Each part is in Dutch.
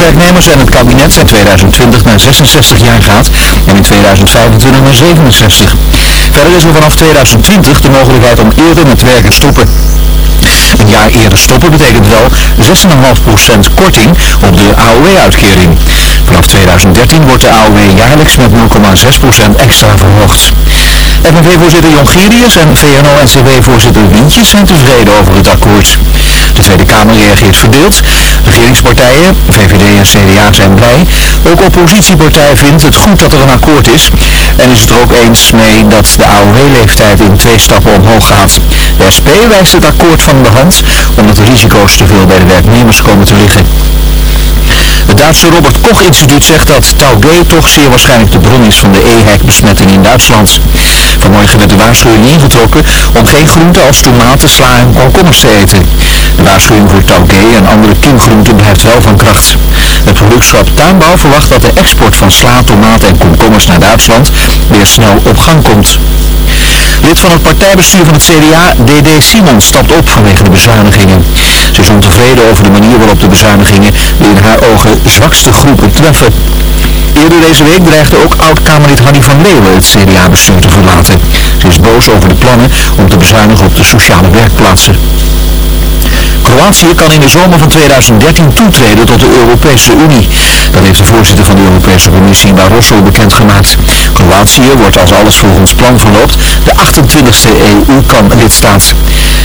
werknemers en het kabinet in 2020 naar 66 jaar gaat en in 2025 naar 67. Verder is er vanaf 2020 de mogelijkheid om eerder met werken stoppen. Een jaar eerder stoppen betekent wel 6,5% korting op de AOW-uitkering. Vanaf 2013 wordt de AOW jaarlijks met 0,6% extra verhoogd. FNV-voorzitter Jongerius en VNO-NCW-voorzitter Wientjes zijn tevreden over het akkoord. De Tweede Kamer reageert verdeeld. Regeringspartijen, VVD en CDA zijn blij. Ook oppositiepartij vindt het goed dat er een akkoord is. En is het er ook eens mee dat de AOW-leeftijd in twee stappen omhoog gaat. De SP wijst het akkoord van de hand, omdat de risico's te veel bij de werknemers komen te liggen. Het Duitse Robert Koch instituut zegt dat Taugé toch zeer waarschijnlijk de bron is van de EHEC-besmetting in Duitsland. Vanmorgen werd de waarschuwing ingetrokken om geen groenten als tomaten, sla en komkommers te eten. De waarschuwing voor Taugé en andere kiemgroenten blijft wel van kracht. Het productschap Tuinbouw verwacht dat de export van sla, tomaten en komkommers naar Duitsland weer snel op gang komt. Lid van het partijbestuur van het CDA, D.D. Simon, stapt op vanwege de bezuinigingen. Ze is ontevreden over de manier waarop de bezuinigingen de in haar ogen zwakste groepen treffen. Eerder deze week dreigde ook oud-Kamerlid Hanny van Leeuwen het CDA-bestuur te verlaten. Ze is boos over de plannen om te bezuinigen op de sociale werkplaatsen. Kroatië kan in de zomer van 2013 toetreden tot de Europese Unie. Dat heeft de voorzitter van de Europese Commissie Barroso bekendgemaakt. Kroatië wordt als alles volgens plan verloopt de 28e EU-lidstaat.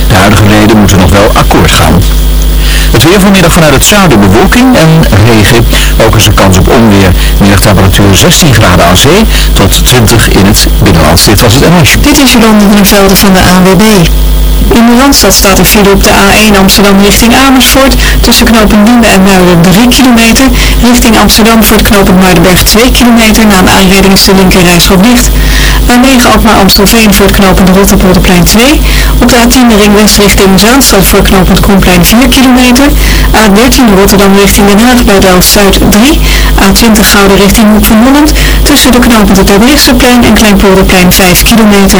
De huidige leden moeten nog wel akkoord gaan. Het weer vanmiddag vanuit het zuiden bewolking en regen. Ook is er kans op onweer. Middagtemperatuur 16 graden aan zee tot 20 in het binnenland. Dit was het NOS. Dit is Jolande van der Velde van de ANWB. In de Randstad staat er file op de A1 Amsterdam richting Amersfoort. Tussen knopen Diemen en Muiden 3 kilometer. Richting Amsterdam voor het knooppunt Muidenberg 2 kilometer. Na een aanrijding is de linkerrijstrook dicht. A9 Alkmaar Amstelveen voor het knooppunt Rotterpolderplein 2. Op de A10 de ring west richting Zaanstad voor het knooppunt Koenplein 4 kilometer. A13 Rotterdam richting Den Haag bij Delft-Zuid 3. A20 Gouden richting Hoek van Holland. Tussen de knooppunt het Terbrechtseplein en Kleinpolderplein 5 kilometer.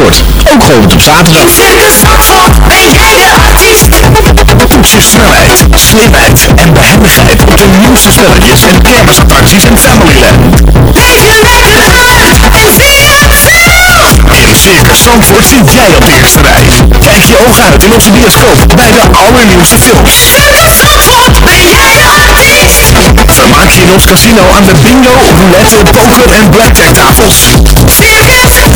ook geopend op zaterdag. Toets je snelheid, slimheid en behendigheid op de nieuwste spelletjes en kermisattracties en Familyland. In Circus Zandvoort zit jij op de eerste rij. Kijk je ogen uit in onze bioscoop bij de allernieuwste films. Vermaak je in ons casino aan de bingo, roulette, poker en blackjack tafels. Kom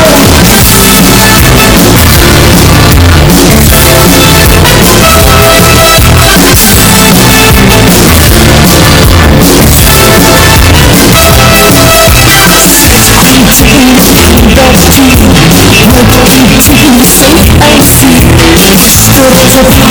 Thank.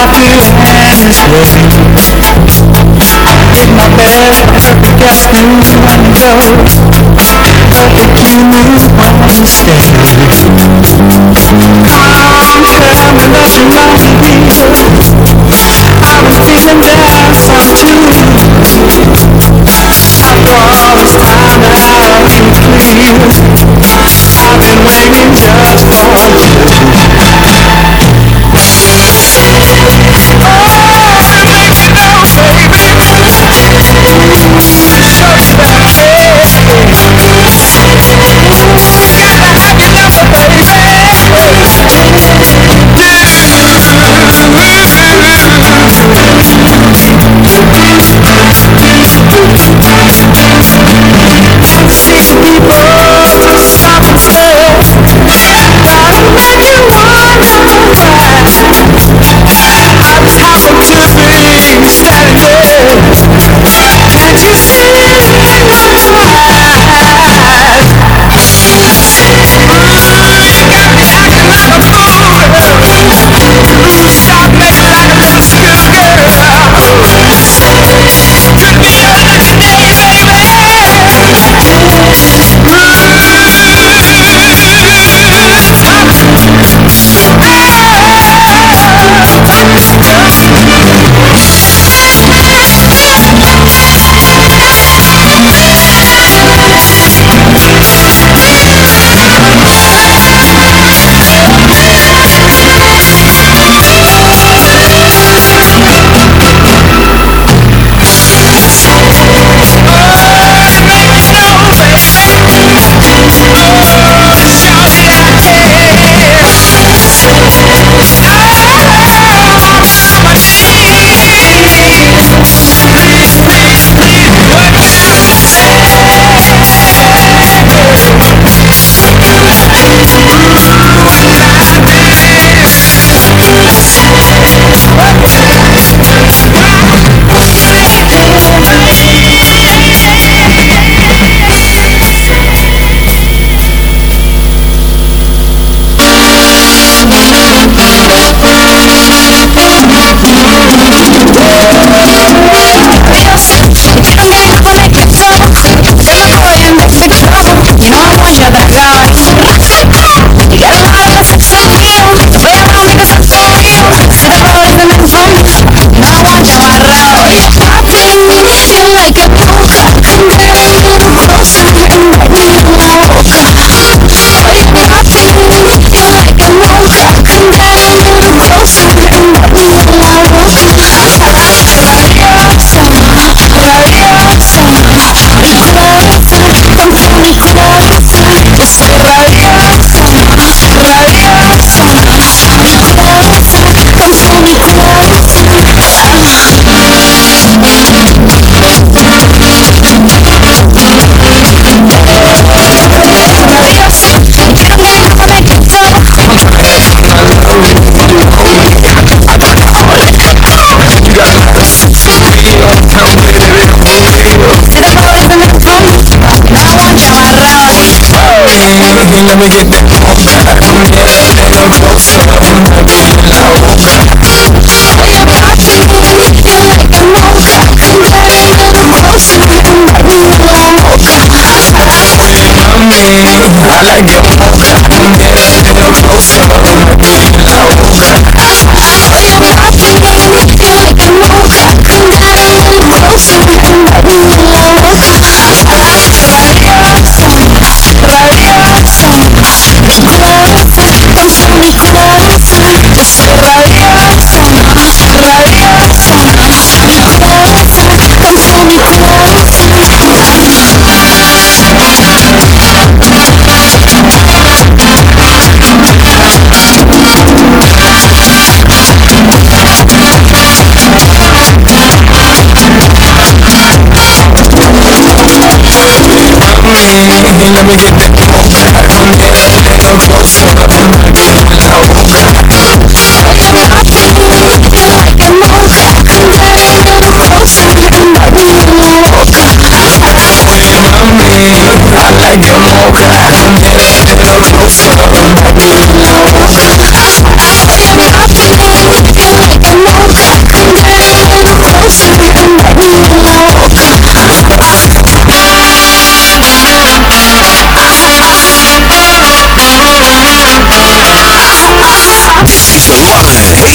out his hands Did my best to get someone else But it came out instead Come tell me that you know.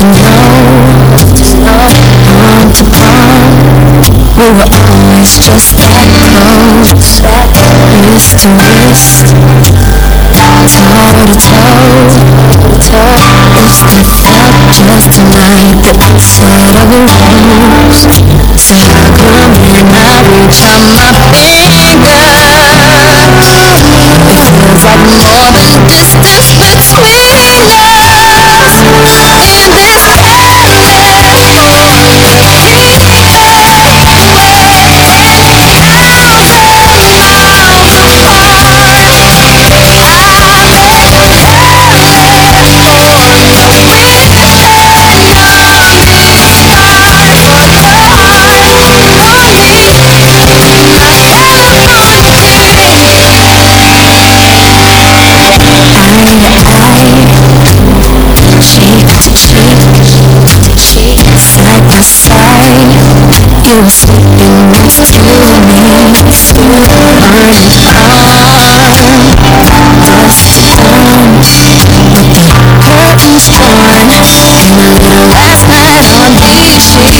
to know Love come to come We were always just that close Wrist to wrist Toe to toe If we felt just tonight The upside of the rose So I come in, I reach out my finger It feels like more than distance between last night on these sheets.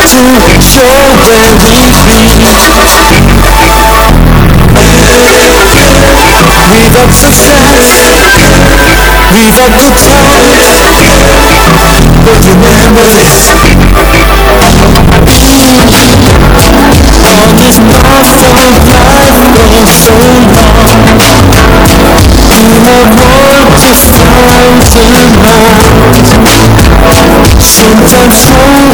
To show where we've had success We've had good times But remember this On this path of life for so long You have walked a thousand Sometimes so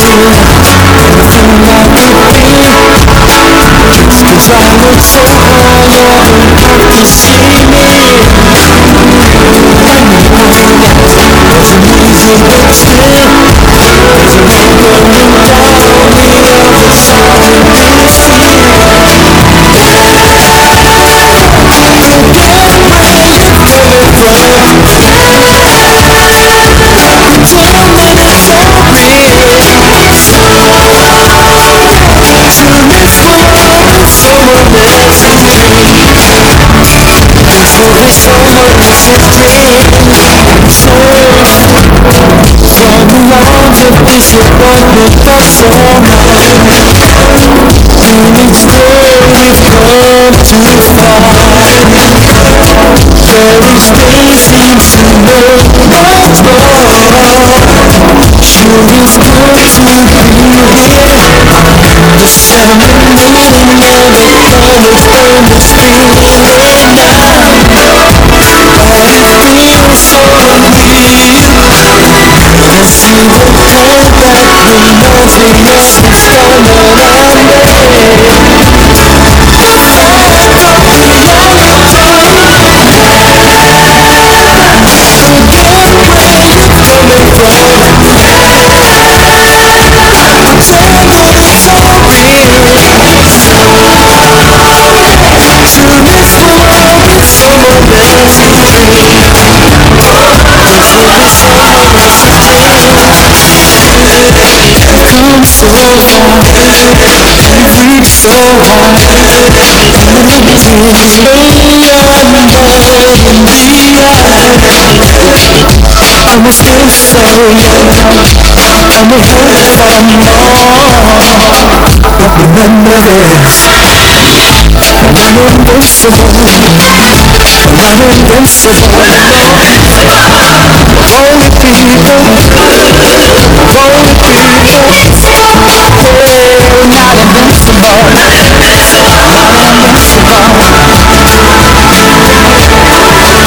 Real everything I could be Just cause I look so high you don't to see me So what did I somehow And each day we've come too far There is nothing to know what more Should've put my feet here The sun and moon and every other we're still so young, and we hope for more. But remember this, we're invincible, we're invincible. Only people, only people, we're not invincible,